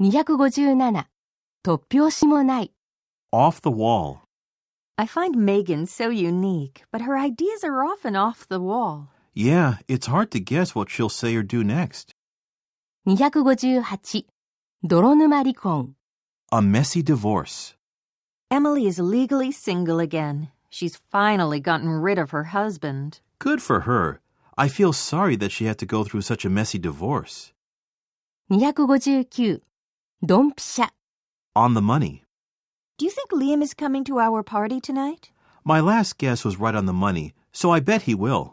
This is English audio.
257突拍子もない Off the wall. I find Megan so unique, but her ideas are often off the wall. Yeah, it's hard to guess what she'll say or do next. 258泥沼離婚 A messy divorce. Emily is legally single again. She's finally gotten rid of her husband. Good for her. I feel sorry that she had to go through such a messy divorce. 259 ドンピシャ On the money. Do you think Liam is coming to our party tonight? My last guess was right on the money, so I bet he will.